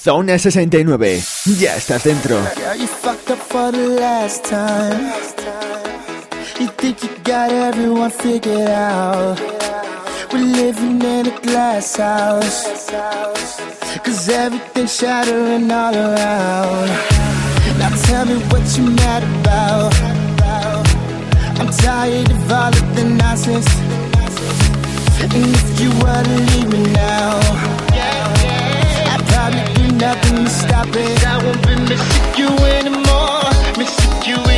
Zona 69. Ya estás dentro. You think you got everyone figured out. We're living in a glass house. Cause everything's shattering all around. Now tell me what you're mad about. I'm tired of all of the nonsense. And if you to leave me now I'd do nothing to stop it. I won't be missing you anymore, missing you anymore,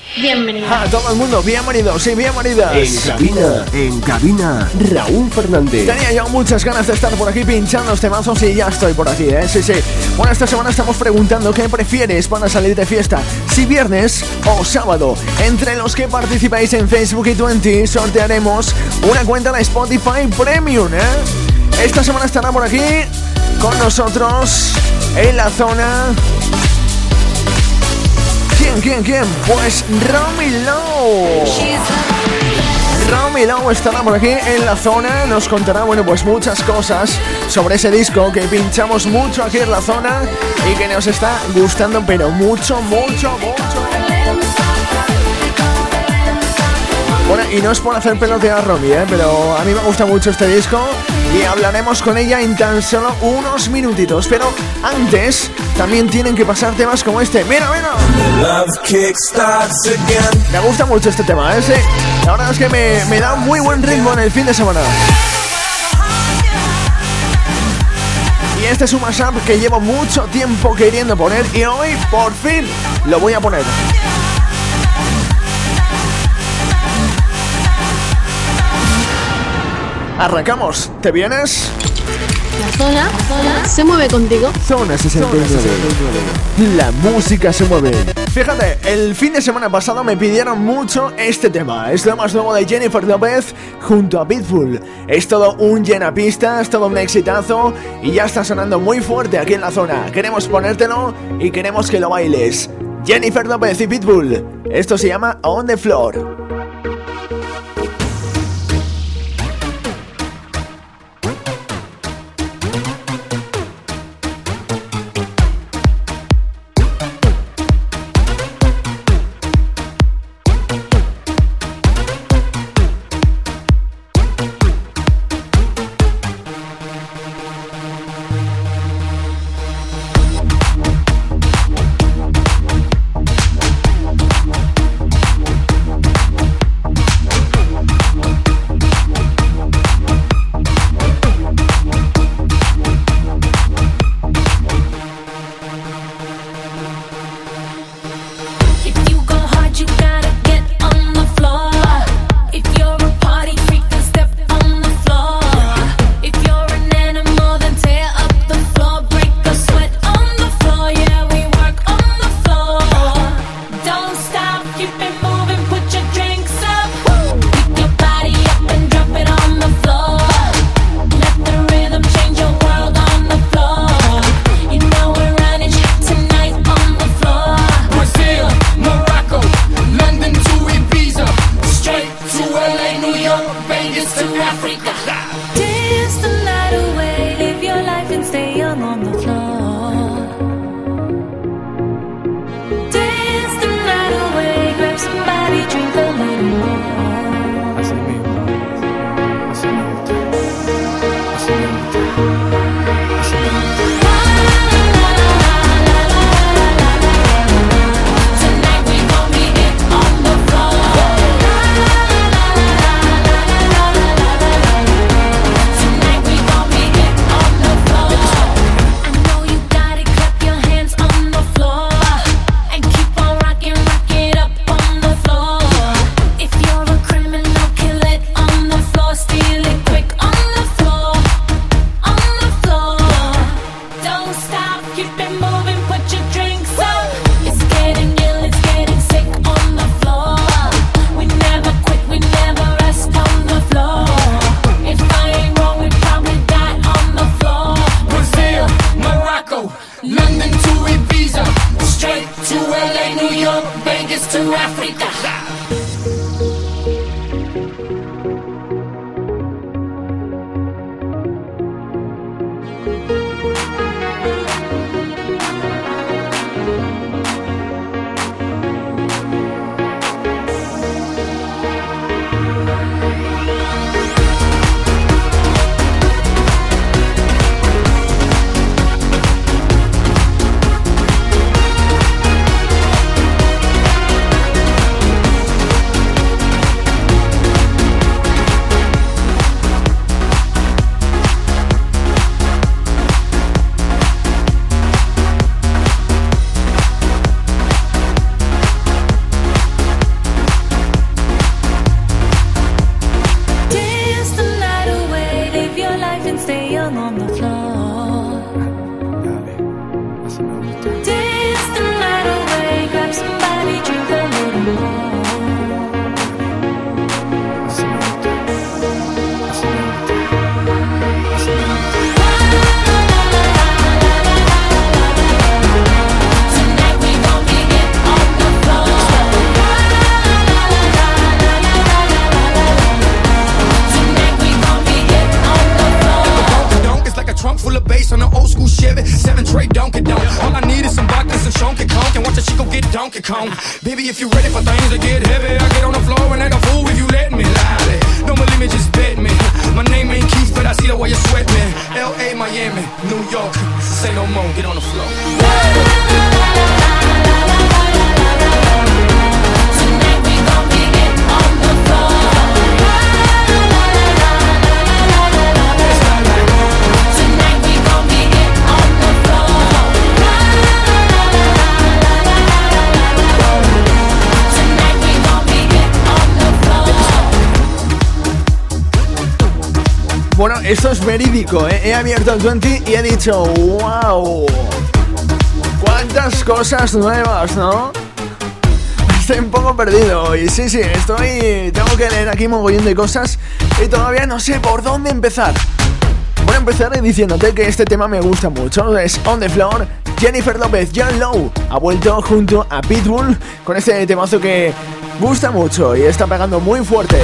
bienvenido. A todo el mundo, bienvenidos y bienvenidas. En cabina, en cabina, Raúl Fernández. Tenía yo muchas ganas de estar por aquí pinchando los temazos y ya estoy por aquí, ¿eh? Sí, sí. Bueno, esta semana estamos preguntando qué prefieres para salir de fiesta, si viernes o sábado. Entre los que participáis en Facebook y 20 sortearemos una cuenta de Spotify Premium, ¿eh? Esta semana estará por aquí con nosotros en la zona ¿Quién, quién, quién? Pues Romy Lowe. Romy Lowe estará por aquí en la zona, nos contará, bueno, pues muchas cosas sobre ese disco que pinchamos mucho aquí en la zona y que nos está gustando, pero mucho, mucho, mucho. Bueno, y no es por hacer pelotear a Romy, ¿eh? pero a mí me gusta mucho este disco y hablaremos con ella en tan solo unos minutitos. Pero antes, también tienen que pasar temas como este. ¡Mira, mira! Me gusta mucho este tema, ¿eh? Sí. La verdad es que me, me da muy buen ritmo en el fin de semana. Y este es un mashup que llevo mucho tiempo queriendo poner y hoy por fin lo voy a poner. Arrancamos, ¿te vienes? La zona, zona se mueve contigo. Zona 69. La música se mueve. Fíjate, el fin de semana pasado me pidieron mucho este tema. Es lo más nuevo de Jennifer Lopez junto a Pitbull. Es todo un llena es todo un exitazo y ya está sonando muy fuerte aquí en la zona. Queremos ponértelo y queremos que lo bailes. Jennifer Lopez y Pitbull. Esto se llama On the Floor. Esto es verídico, ¿eh? He abierto el 20 y he dicho, wow. Cuántas cosas nuevas, ¿no? Estoy un poco perdido y sí, sí, estoy... Tengo que leer aquí mogollón de cosas y todavía no sé por dónde empezar. Voy a empezar diciéndote que este tema me gusta mucho. Es On the Floor. Jennifer López, John Lowe, ha vuelto junto a Pitbull con este temazo que gusta mucho y está pegando muy fuerte.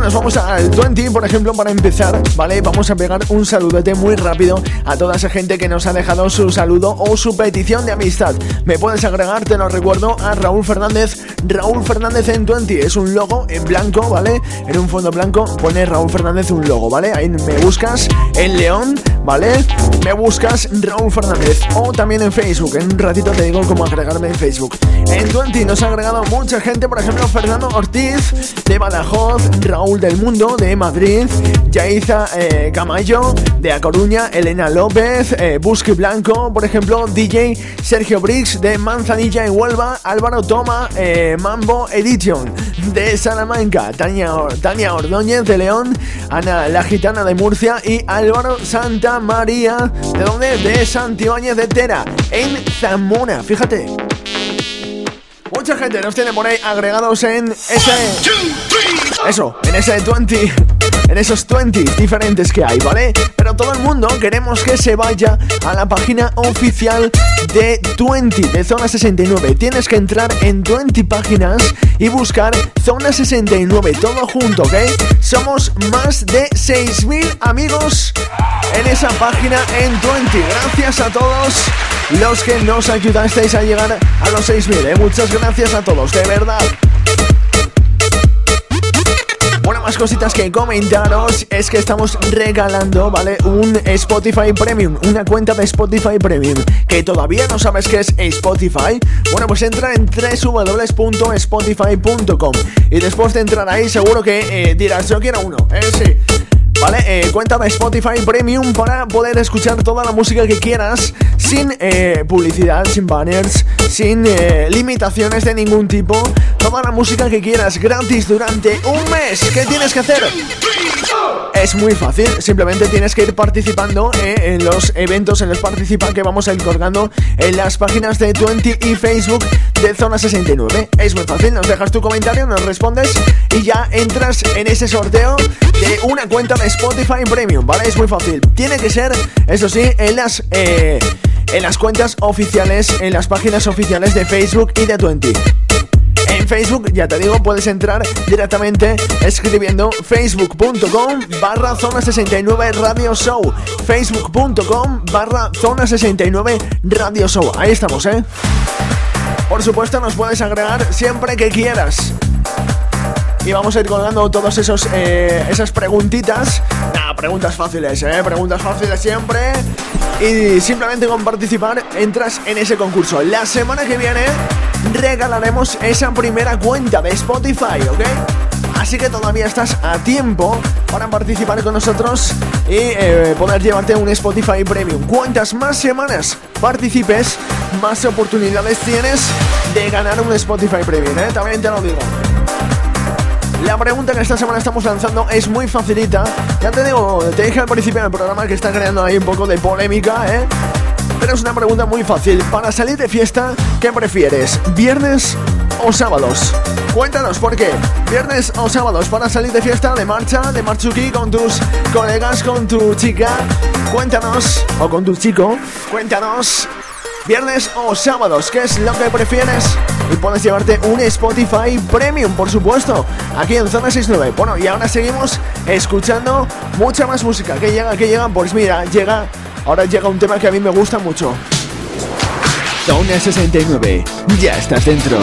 Nos vamos al 20, por ejemplo, para empezar, ¿vale? Vamos a pegar un saludete muy rápido a toda esa gente que nos ha dejado su saludo o su petición de amistad. Me puedes agregar, te lo recuerdo, a Raúl Fernández. Raúl Fernández en 20 es un logo en blanco, ¿vale? En un fondo blanco pone Raúl Fernández un logo, ¿vale? Ahí me buscas en León, ¿vale? Me buscas Raúl Fernández o también en Facebook. En un ratito te digo cómo agregarme en Facebook. En 20 nos ha agregado mucha gente, por ejemplo, Fernando Ortiz de Badajoz, Raúl del Mundo de Madrid, Yaiza eh, Camayo de A Coruña, Elena López, eh, Busque Blanco, por ejemplo, DJ Sergio Briggs de Manzanilla en Huelva, Álvaro Toma, eh, Mambo Edition de Salamanca, Tania, Tania Ordóñez de León, Ana La Gitana de Murcia y Álvaro Santa María, ¿de dónde? De Santibáñez de Tera, en Zamora, fíjate. Mucha gente nos tiene por ahí agregados en ese... Eso, en ese 20 en esos 20 diferentes que hay, ¿vale? Pero todo el mundo queremos que se vaya a la página oficial de 20, de Zona 69. Tienes que entrar en 20 páginas y buscar Zona 69, todo junto, ¿ok? Somos más de 6.000 amigos en esa página en 20. Gracias a todos los que nos ayudasteis a llegar a los 6.000, ¿eh? Muchas gracias a todos, de verdad. Cositas que comentaros es que estamos regalando, ¿vale? Un Spotify Premium, una cuenta de Spotify Premium. Que todavía no sabes qué es Spotify. Bueno, pues entra en www.spotify.com y después de entrar ahí seguro que eh, dirás, yo quiero uno, ¿eh? Sí. ¿Vale? Eh, cuenta Spotify Premium para poder escuchar toda la música que quieras sin eh, publicidad, sin banners, sin eh, limitaciones de ningún tipo. Toda la música que quieras gratis durante un mes. ¿Qué tienes que hacer? Es muy fácil, simplemente tienes que ir participando en los eventos, en los participan que vamos a ir colgando en las páginas de 20 y Facebook de Zona 69. Es muy fácil, nos dejas tu comentario, nos respondes y ya entras en ese sorteo de una cuenta de Spotify Premium, ¿vale? Es muy fácil. Tiene que ser, eso sí, en las, eh, en las cuentas oficiales, en las páginas oficiales de Facebook y de 20. En Facebook, ya te digo, puedes entrar directamente escribiendo facebook.com barra zona 69 radio show. Facebook.com barra zona 69 radio show. Ahí estamos, ¿eh? Por supuesto, nos puedes agregar siempre que quieras y vamos a ir colgando todas eh, esas preguntitas. Nada, preguntas fáciles, ¿eh? Preguntas fáciles siempre. Y simplemente con participar entras en ese concurso. La semana que viene regalaremos esa primera cuenta de Spotify, ¿ok? Así que todavía estás a tiempo para participar con nosotros y eh, poder llevarte un Spotify Premium. Cuantas más semanas participes, más oportunidades tienes de ganar un Spotify Premium, ¿eh? También te lo digo. La pregunta que esta semana estamos lanzando es muy facilita. Ya te digo, te dije al principio del programa que está creando ahí un poco de polémica, ¿eh? Pero es una pregunta muy fácil. Para salir de fiesta, ¿qué prefieres? ¿Viernes o sábados? Cuéntanos por qué. ¿Viernes o sábados para salir de fiesta, de marcha, de marchuki con tus colegas, con tu chica? Cuéntanos, o con tu chico, cuéntanos viernes o sábados, ¿qué es lo que prefieres? Y puedes llevarte un Spotify Premium, por supuesto, aquí en Zona 69. Bueno, y ahora seguimos escuchando mucha más música. ¿Qué llega? ¿Qué llega? Pues mira, llega. Ahora llega un tema que a mí me gusta mucho. Zona 69. Ya estás dentro.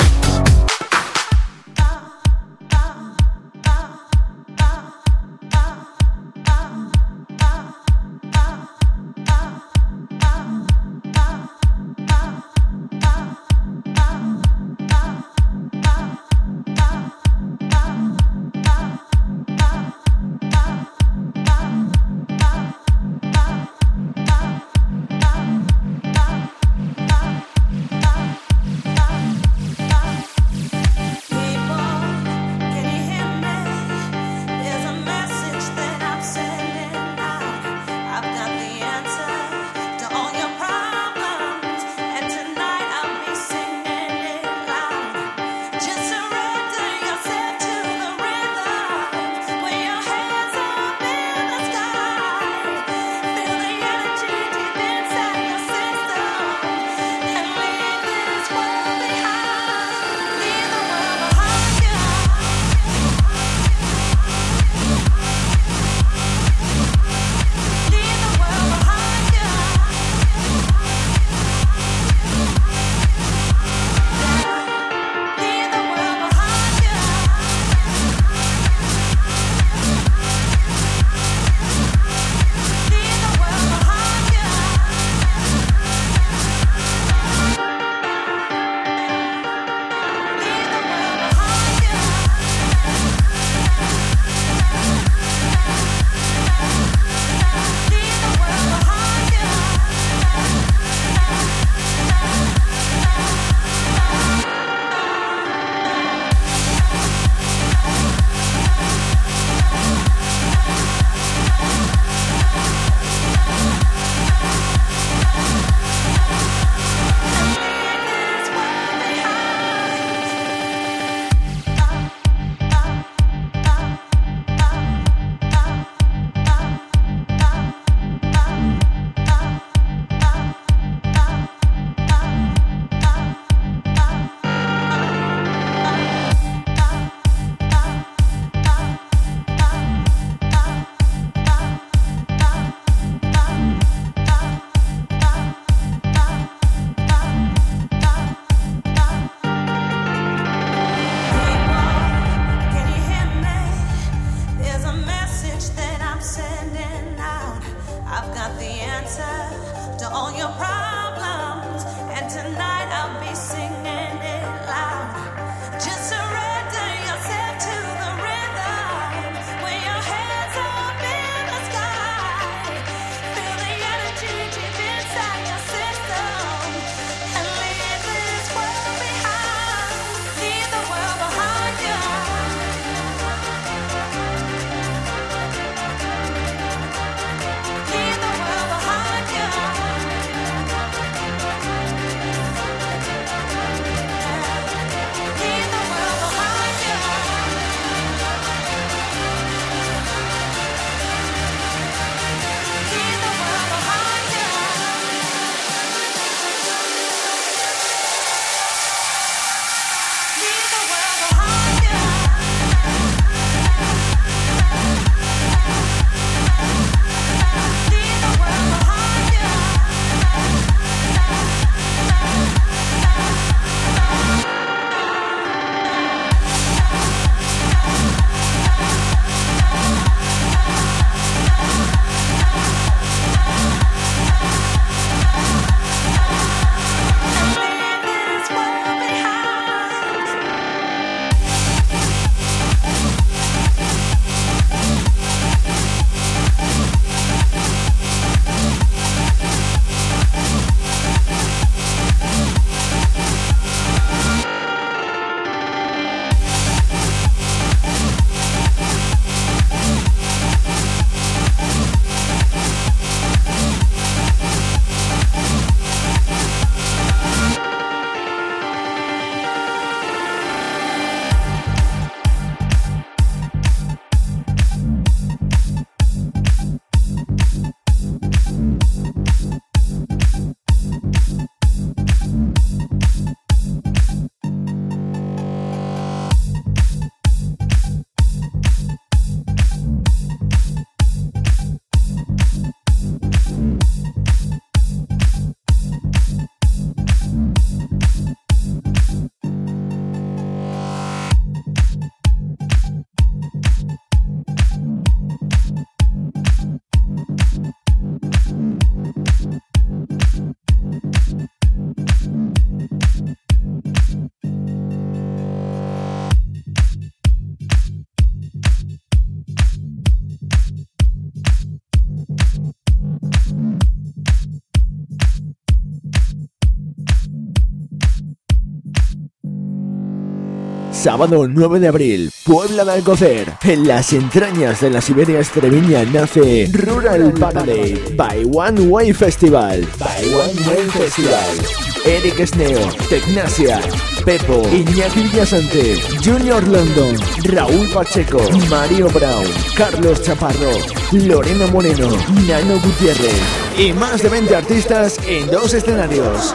Sábado 9 de abril, Puebla de Alcocer. En las entrañas de la Siberia Estreviña nace Rural Paradise by One Way Festival. By One Way Festival. Eric Sneo, Tecnasia, Pepo, Iñaki Villasante, Junior London, Raúl Pacheco, Mario Brown, Carlos Chaparro, Lorena Moreno, Nano Gutiérrez y más de 20 artistas en dos escenarios.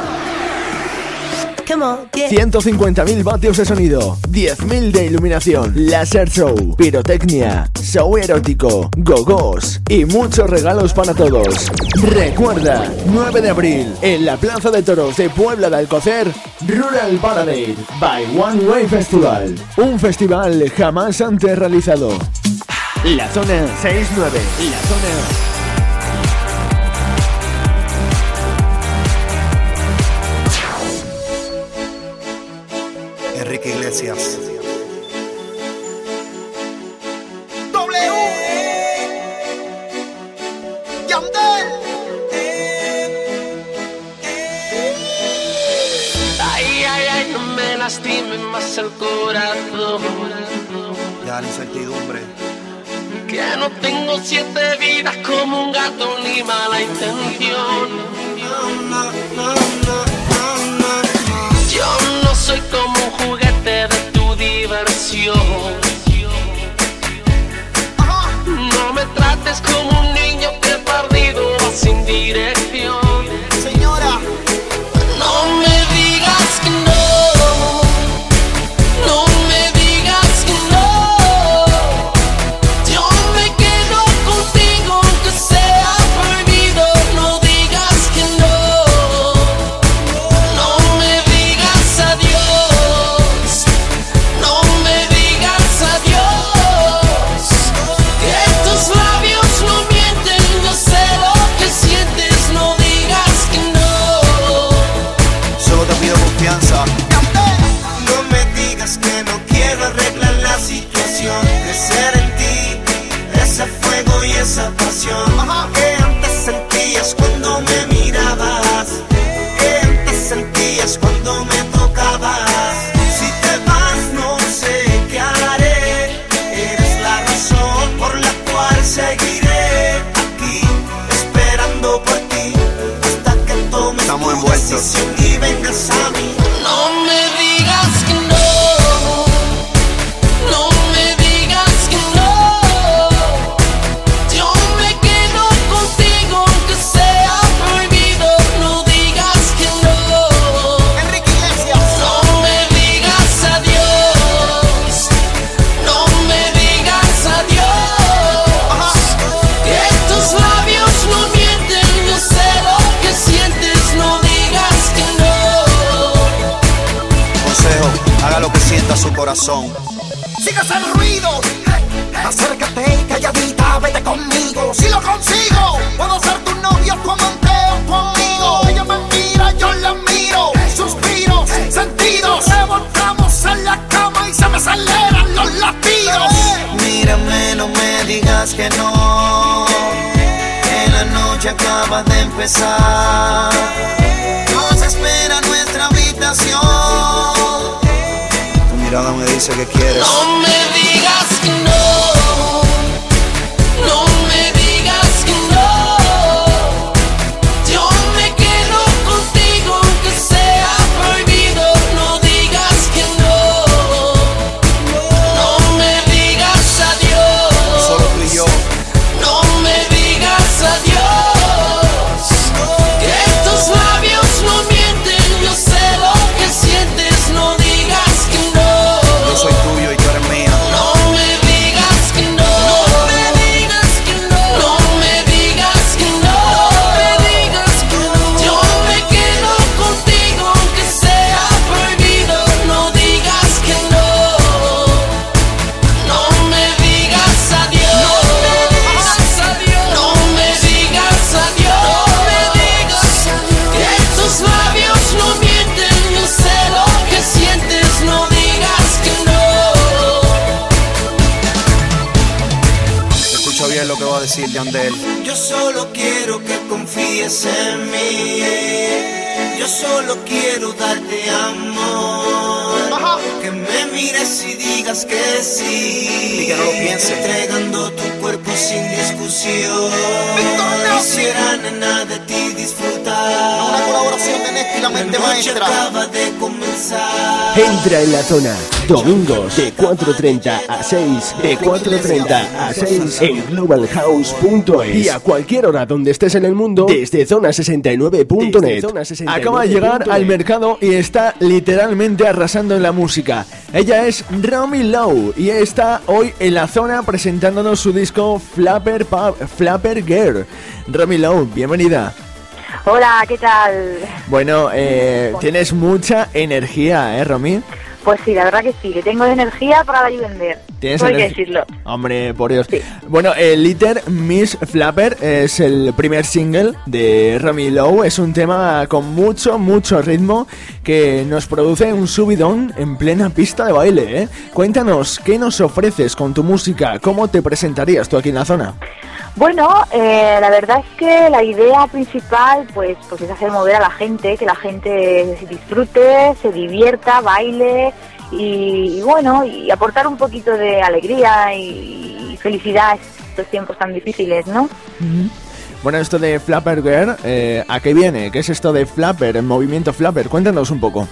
150.000 vatios de sonido, 10.000 de iluminación, laser show, pirotecnia, show erótico, gogos y muchos regalos para todos. Recuerda, 9 de abril, en la Plaza de Toros de Puebla de Alcocer, Rural Parade by One Way Festival. Un festival jamás antes realizado. La zona 69, la zona Iglesias. W. Ay, ay, ay, no me lastime más el corazón. Ya la incertidumbre. Que no tengo siete Estamos corazón. Sigas el ruido. Acércate y calladita, vete conmigo. Si lo consigo, puedo ser tu novio, tu amante o tu amigo. Ella me mira, yo la miro. Suspiros, sentidos. Rebotamos en la cama y se me aceleran los latidos. Mírame, no me digas que no. Que la noche acaba de empezar. Dice que quieres. No Yo solo quiero que confíes en mí. Yo solo quiero darte amor. Que me mires y digas que sí. Y que no lo pienses. Entregando tu cuerpo sin discusión. Quisiera nena de ti disfrutar. Una colaboración de Nesti y la mente La noche maestra. acaba de comenzar. Entra en la zona. Domingos de 4.30 a 6. De 4.30 a 6 en globalhouse.es. Y a cualquier hora donde estés en el mundo, Desde zona69.net. acaba de llegar al mercado y está literalmente arrasando en la música. Ella es Romy Lowe y está hoy en la zona presentándonos su disco Flapper, Pa- Flapper Girl. Romy Lowe, bienvenida. Hola, ¿qué tal? Bueno, eh, tienes mucha energía, ¿eh, Romy? Pues sí, la verdad que sí, que tengo energía para dar y vender. ¿Tienes que energía? decirlo. Hombre, por Dios. Bueno, el Liter Miss Flapper es el primer single de Romy Lowe. Es un tema con mucho, mucho ritmo que nos produce un subidón en plena pista de baile. ¿eh? Cuéntanos, ¿qué nos ofreces con tu música? ¿Cómo te presentarías tú aquí en la zona? Bueno, eh, la verdad es que la idea principal pues, pues es hacer mover a la gente, que la gente se disfrute, se divierta, baile y, y bueno, y aportar un poquito de alegría y, y felicidad estos tiempos tan difíciles, ¿no? Bueno, esto de Flapper Girl, eh, ¿a qué viene? ¿Qué es esto de Flapper, el movimiento Flapper? Cuéntanos un poco.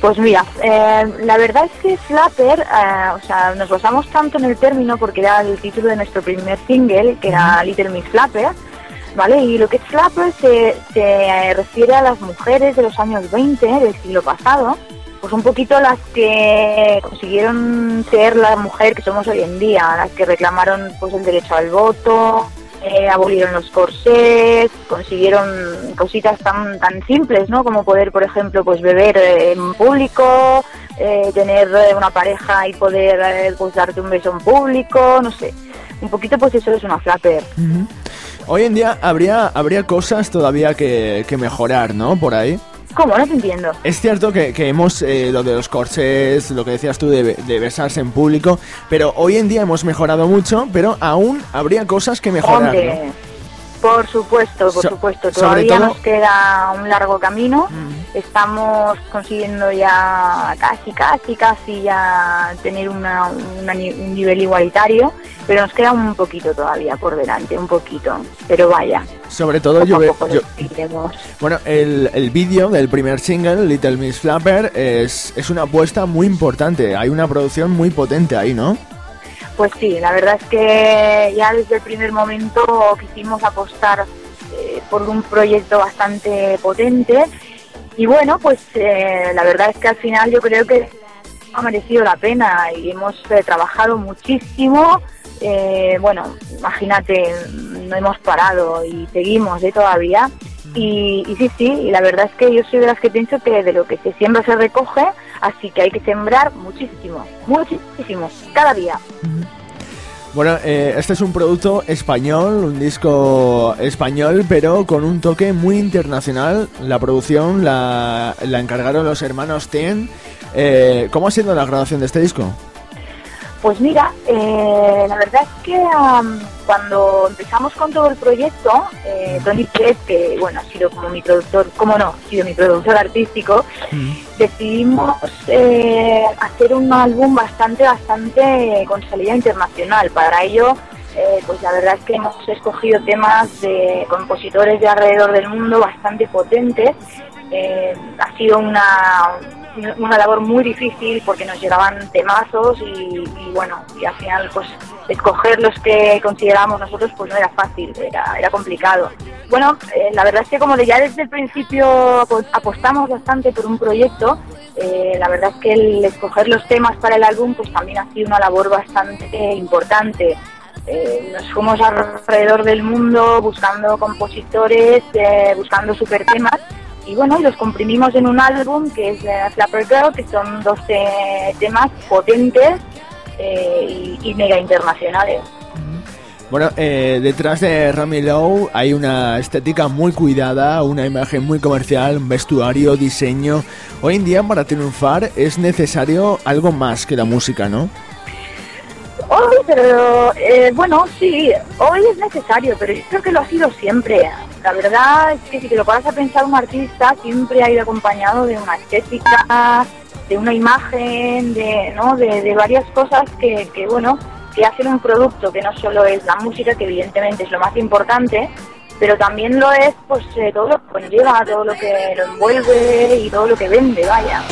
Pues mira, eh, la verdad es que Flapper, eh, o sea, nos basamos tanto en el término porque era el título de nuestro primer single, que era Little Miss Flapper, ¿vale? Y lo que es Flapper se, se refiere a las mujeres de los años 20 del siglo pasado, pues un poquito las que consiguieron ser la mujer que somos hoy en día, las que reclamaron pues el derecho al voto, eh, abolieron los corsés, consiguieron cositas tan tan simples, ¿no? Como poder, por ejemplo, pues beber eh, en público, eh, tener una pareja y poder eh, pues darte un beso en público, no sé. Un poquito pues eso es una flapper. Hoy en día habría, habría cosas todavía que mejorar, ¿no? Por ahí. ¿Cómo? No te entiendo. Es cierto que, que hemos eh, lo de los corsés, lo que decías tú de, de besarse en público, pero hoy en día hemos mejorado mucho, pero aún habría cosas que mejorar. Hombre, ¿no? Por supuesto, por So- supuesto. Todavía todo- nos queda un largo camino. Estamos consiguiendo ya casi, casi, casi ya tener una, una un nivel igualitario, pero nos queda un poquito todavía por delante, un poquito. Pero vaya, Sobre todo poco yo, a ve- poco lo yo- conseguiremos. Bueno, el, el vídeo del primer single, Little Miss Flapper, es, es una apuesta muy importante. Hay una producción muy potente ahí, ¿no? Pues sí, la verdad es que ya desde el primer momento quisimos apostar eh, por un proyecto bastante potente y bueno, pues eh, la verdad es que al final yo creo que ha merecido la pena y hemos eh, trabajado muchísimo. bueno, imagínate, no hemos parado y seguimos de todavía. Y, y sí, sí, y la verdad es que yo soy de las que pienso que de lo que se siembra se recoge, así que hay que sembrar muchísimo, muchísimo, cada día. Bueno, eh, este es un producto español, un disco español, pero con un toque muy internacional. La producción la, la encargaron los hermanos Ten. Eh, ¿Cómo ha sido la grabación de este disco? Pues mira, eh, la verdad es que cuando empezamos con todo el proyecto, eh, Tony Pérez, que bueno, ha sido como mi productor, como no, ha sido mi productor artístico, decidimos eh, hacer un álbum bastante, bastante con salida internacional. Para ello, eh, pues la verdad es que hemos escogido temas de compositores de alrededor del mundo bastante potentes. Ha sido una, una labor muy difícil porque nos llegaban temazos y, bueno, y al final pues escoger los que considerábamos nosotros pues no era fácil, era, era complicado. Bueno, eh, la verdad es que como ya desde el principio pues, apostamos bastante por un proyecto, eh, la verdad es que el escoger los temas para el álbum pues también ha sido una labor bastante importante. Eh, nos fuimos alrededor del mundo buscando compositores, buscando super temas y bueno, los comprimimos en un álbum que es eh, Flapper Girl, que son 12 temas potentes eh, y, y mega internacionales. Bueno, eh, detrás de Rami Lowe hay una estética muy cuidada, una imagen muy comercial, un vestuario, diseño. Hoy en día para triunfar es necesario algo más que la música, ¿no? Hoy, pero eh, bueno, sí, hoy es necesario, pero yo creo que lo ha sido siempre. La verdad es que si te lo paras a pensar, un artista siempre ha ido acompañado de una estética, de una imagen, de, ¿no? de, varias cosas que, que, bueno, que hacen un producto que no solo es la música, que evidentemente es lo más importante, pero también lo es pues eh, todo lo que conlleva, todo lo que lo envuelve y todo lo que vende, vaya.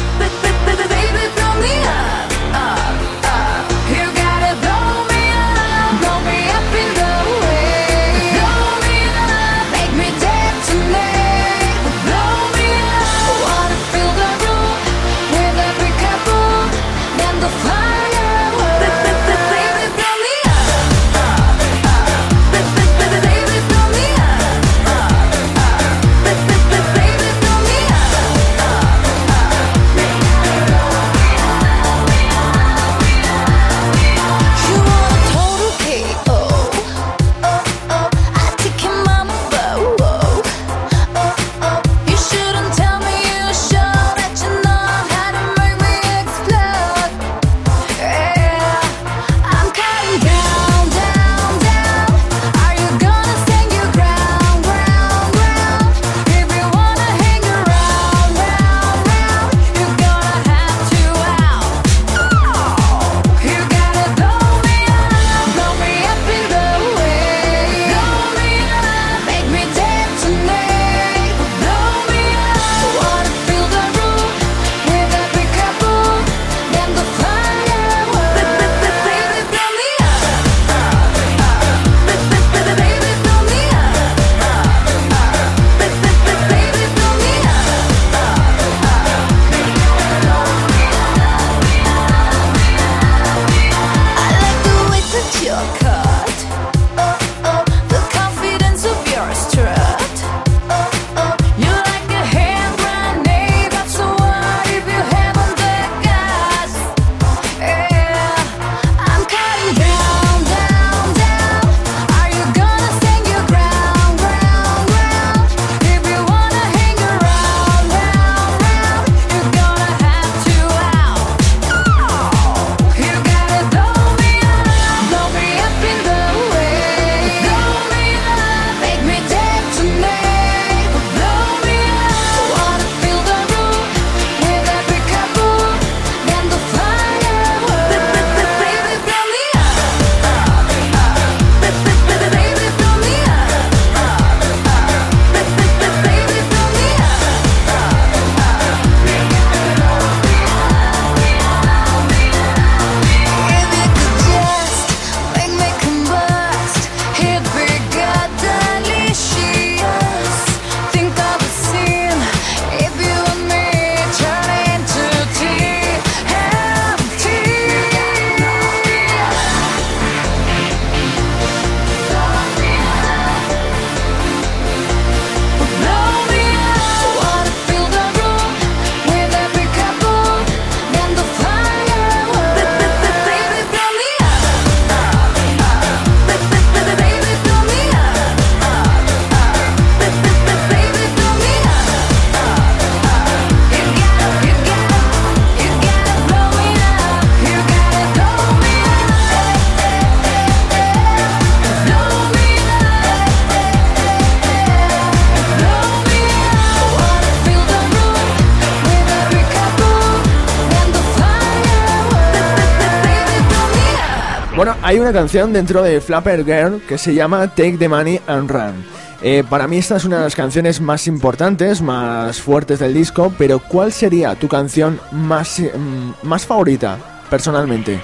Hay una canción dentro de Flapper Girl que se llama Take the Money and Run. Eh, para mí esta es una de las canciones más importantes, más fuertes del disco, pero ¿cuál sería tu canción más, eh, mm, más favorita, personalmente?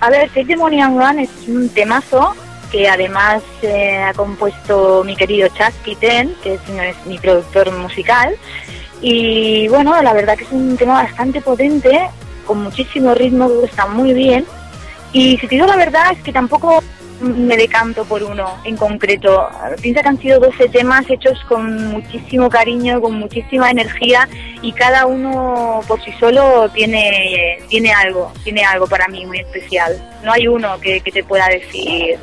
A ver, Take the Money and Run es un temazo que además eh, ha compuesto mi querido Chasky Ten, que es, es mi productor musical. Y bueno, la verdad que es un tema bastante potente, con muchísimo ritmo, está muy bien. Y si te digo la verdad es que tampoco me decanto por uno en concreto. Piensa que han sido 12 temas hechos con muchísimo cariño, con muchísima energía y cada uno por sí solo tiene, tiene algo, tiene algo para mí muy especial. No hay uno que, que te pueda decir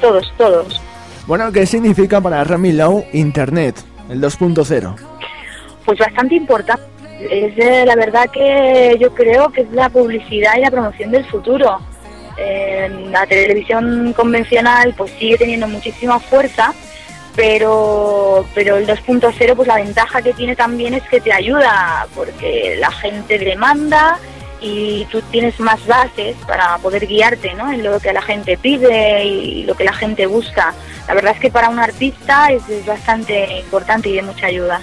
todos, todos. Bueno, ¿qué significa para Remy Lowe Internet, el 2.0? Pues bastante importante. Es eh, la verdad que yo creo que es la publicidad y la promoción del futuro. Eh, la televisión convencional pues sigue teniendo muchísima fuerza, pero, pero el 2.0 pues la ventaja que tiene también es que te ayuda, porque la gente demanda y tú tienes más bases para poder guiarte ¿no? en lo que la gente pide y lo que la gente busca. La verdad es que para un artista es bastante importante y de mucha ayuda.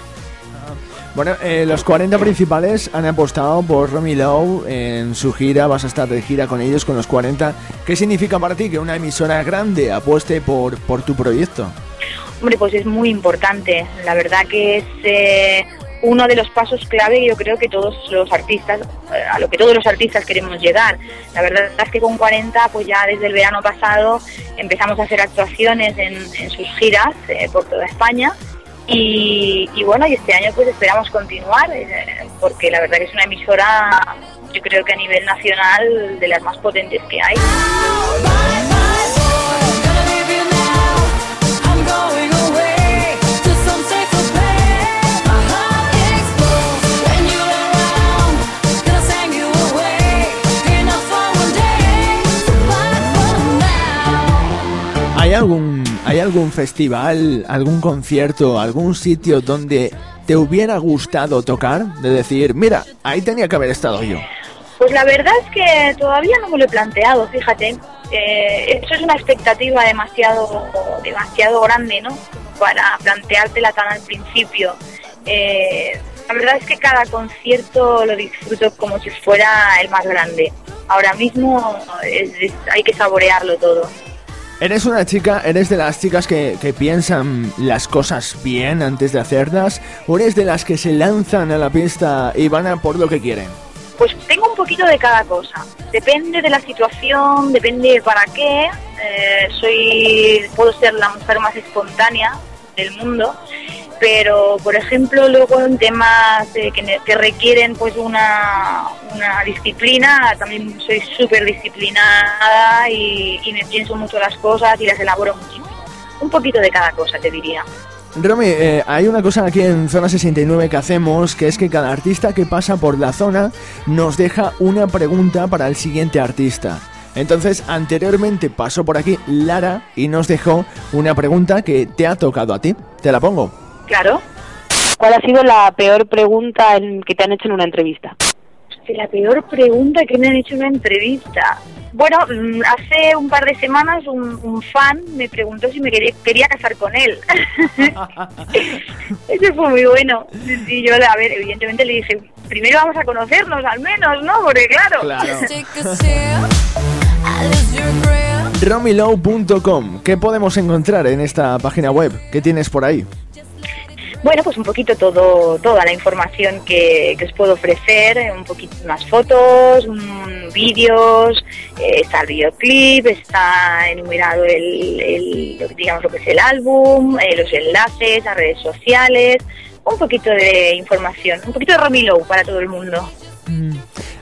Bueno, eh, los 40 principales han apostado por Romy Lowe en su gira, vas a estar de gira con ellos, con los 40. ¿Qué significa para ti que una emisora grande apueste por, por tu proyecto? Hombre, pues es muy importante. La verdad que es eh, uno de los pasos clave que yo creo que todos los artistas, eh, a lo que todos los artistas queremos llegar. La verdad es que con 40, pues ya desde el verano pasado empezamos a hacer actuaciones en, en sus giras eh, por toda España. Y, bueno, y este año pues esperamos continuar, eh, porque la verdad que es una emisora, yo creo que a nivel nacional, de las más potentes que hay. ¿Hay algún, ¿Hay algún festival, algún concierto, algún sitio donde te hubiera gustado tocar? De decir, mira, ahí tenía que haber estado yo. Pues la verdad es que todavía no me lo he planteado, fíjate. Eh, eso es una expectativa demasiado, demasiado grande, ¿no? Para planteártela tan al principio. Eh, la verdad es que cada concierto lo disfruto como si fuera el más grande. Ahora mismo es- es- hay que saborearlo todo. ¿Eres una chica, eres de las chicas que, que piensan las cosas bien antes de hacerlas? ¿O eres de las que se lanzan a la pista y van a por lo que quieren? Pues tengo un poquito de cada cosa. Depende de la situación, depende para qué. Eh, soy, puedo ser la mujer más espontánea del mundo, pero por ejemplo luego en temas eh, que, requieren pues una, una disciplina, también soy súper disciplinada y, y me pienso mucho las cosas y las elaboro muchísimo. Un poquito de cada cosa, te diría. Romy, eh, hay una cosa aquí en Zona 69 que hacemos, que es que cada artista que pasa por la zona nos deja una pregunta para el siguiente artista. Entonces, anteriormente pasó por aquí Lara y nos dejó una pregunta que te ha tocado a ti. Te la pongo. Claro. ¿Cuál ha sido la peor pregunta en- que te han hecho en una entrevista? La peor pregunta que me han hecho en una entrevista. Bueno, mm, hace un par de semanas un, un fan me preguntó si me quería, quería casar con él. Eso fue muy bueno. Y yo, a ver, evidentemente le dije, primero vamos a conocernos al menos, ¿no? Porque claro. Claro. RomyLow.com. ¿Qué podemos encontrar en esta página web? ¿Qué tienes por ahí? Bueno, pues un poquito todo, toda la información que, que os puedo ofrecer, un poquito más fotos, mm, vídeos, eh, está el videoclip, está enumerado el, digamos lo que es el álbum, eh, los enlaces a redes sociales, un poquito de información, un poquito de Romilo para todo el mundo.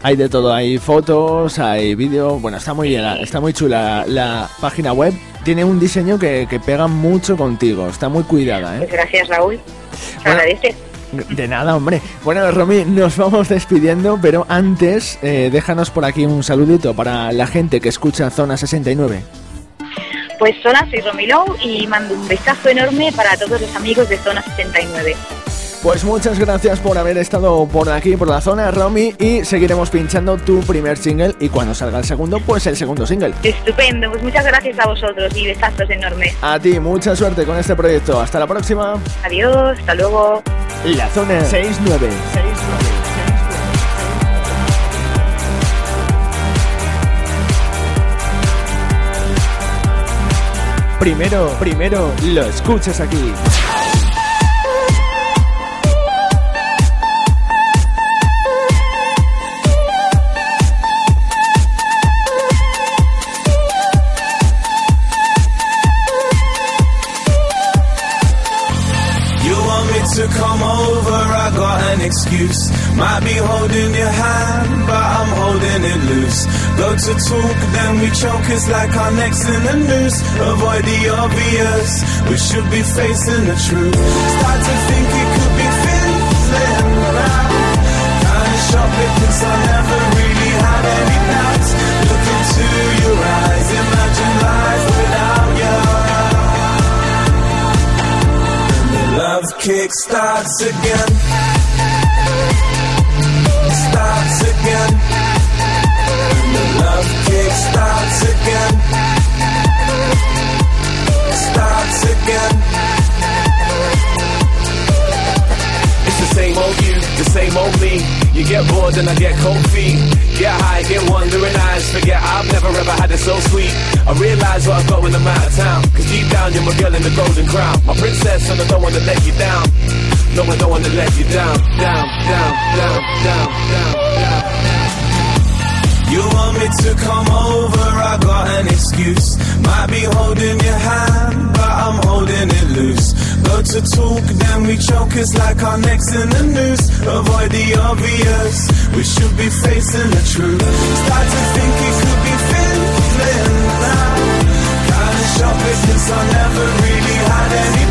Hay de todo, hay fotos, hay vídeo. Bueno, está muy bien, está muy chula la página web. Tiene un diseño que, que pega mucho contigo, está muy cuidada, ¿eh? Pues gracias Raúl, Bueno. De nada, hombre. Bueno, Romy, nos vamos despidiendo, pero antes eh, déjanos por aquí un saludito para la gente que escucha Zona 69. Pues hola, soy Romilo y mando un besazo enorme para todos los amigos de Zona 69. Pues muchas gracias por haber estado por aquí, por la zona, Romy, y seguiremos pinchando tu primer single y cuando salga el segundo, pues el segundo single. Estupendo, pues muchas gracias a vosotros y besazos enormes. A ti, mucha suerte con este proyecto. Hasta la próxima. Adiós, hasta luego. La zona 69. Primero, primero, lo escuchas aquí. Over, I got an excuse. Might be holding your hand, but I'm holding it loose. Go to talk, then we choke, it's like our necks in the noose. Avoid the obvious, we should be facing the truth. Start to think it could be fizzling now. Kinda shocked because I never really had any Love kick starts again. Starts again. The love kick starts again. Starts again. It's the same old you, the same old me. You get bored and I get cold feet. Get high, get wandering eyes. Forget I've never ever had it so sweet. I realize what I've got when I'm out of town. Cause deep down you're my girl in the golden crown. My princess and I don't wanna let you down. No, I don't wanna let you down. Down, down, down, down, down, down. You want me to come over, I got an excuse. Might be holding your hand, but I'm holding it loose. Go to talk, then we choke, it's like our necks in the noose. Avoid the obvious, we should be facing the truth. Start to think it could be fizzling now. Kinda shocked because I never really had any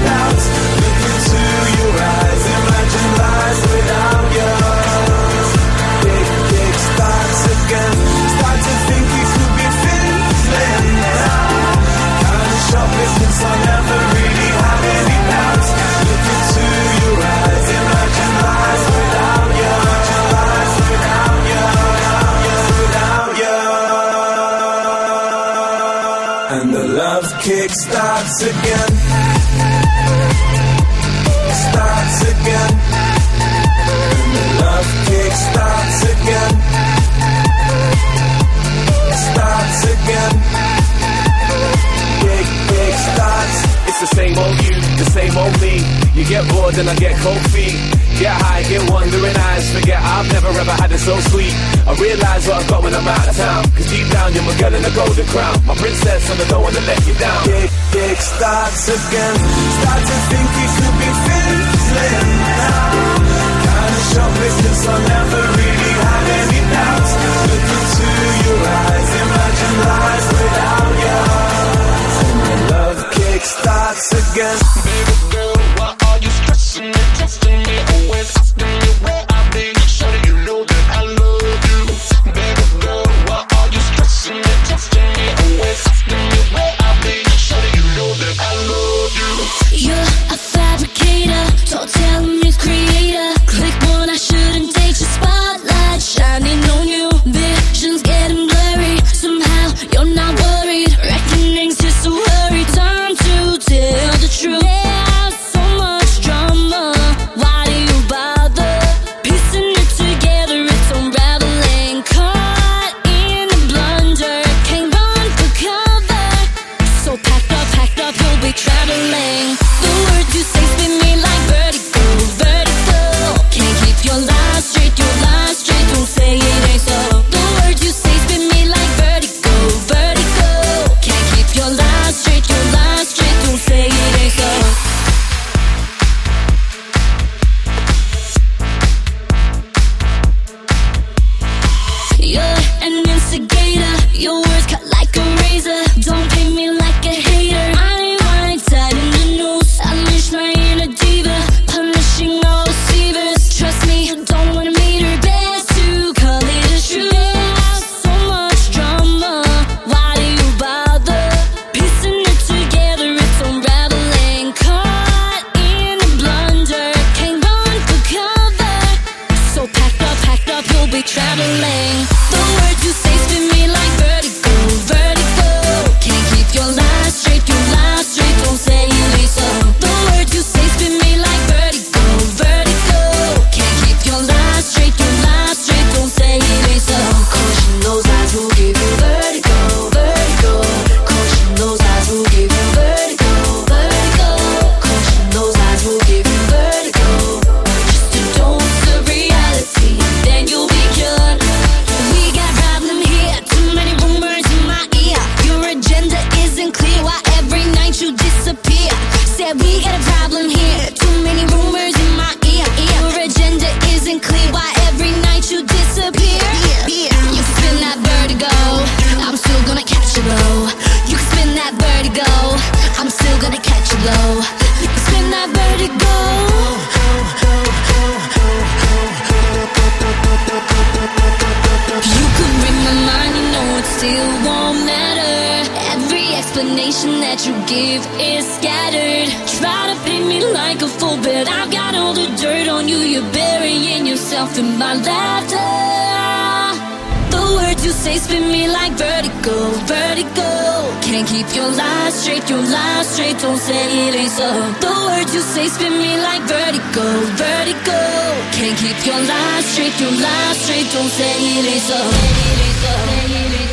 street, don't say it so.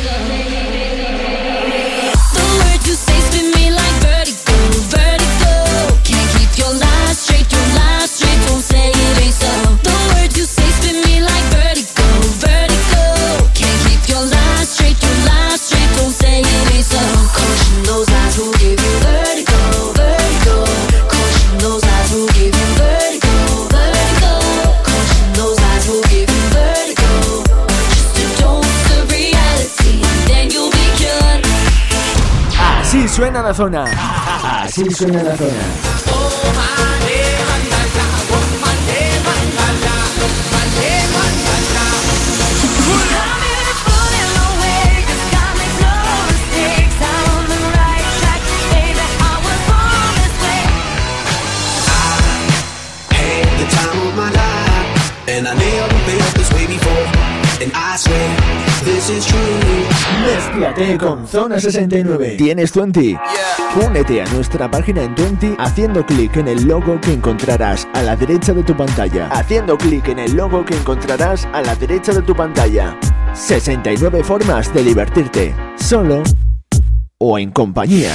zona. Así suena la zona. Mezclate con Zona 69. Tienes 20. Yeah. Únete a nuestra página en 20 haciendo clic en el logo que encontrarás a la derecha de tu pantalla. Haciendo clic en el logo que encontrarás a la derecha de tu pantalla. 69 formas de divertirte, solo o en compañía.